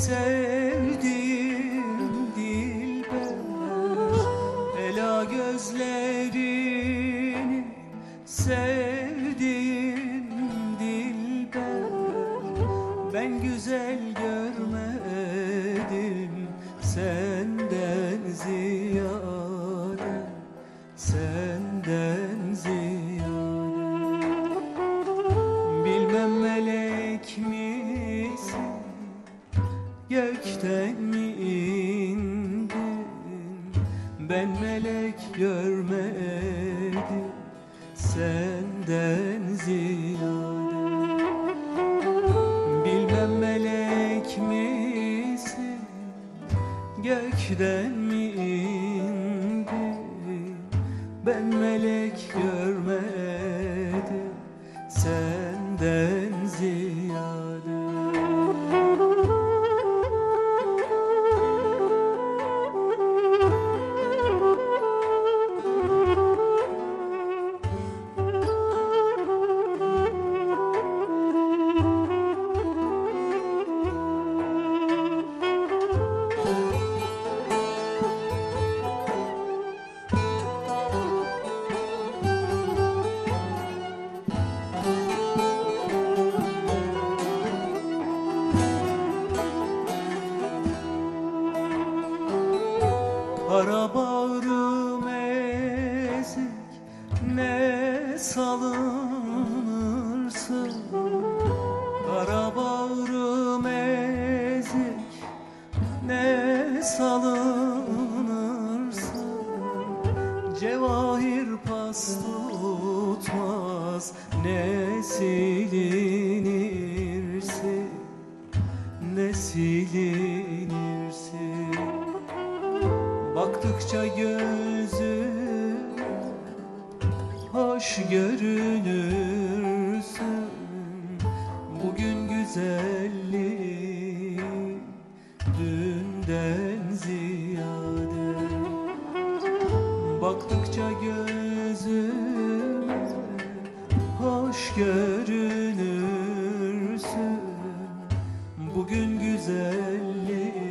Sevdiğim dilber. Ela gözlerini Sevdiğim dilber. Ben güzel görmedim senden. Gökten mi indin? Ben melek görmedim senden ziyade. Bilmem melek misin Gökten mi indin? Ben melek görmedim Senden ziyade Kara bağrım ezik ne salınırsın Kara bağrım ezik ne salınırsın Cevahir pas tutmaz ne silinirsin ne silinirsin Baktıkça gözüm hoş görünürsün. Bugün güzellik dünden ziyade. Baktıkça gözüm hoş görünürsün. Bugün güzellik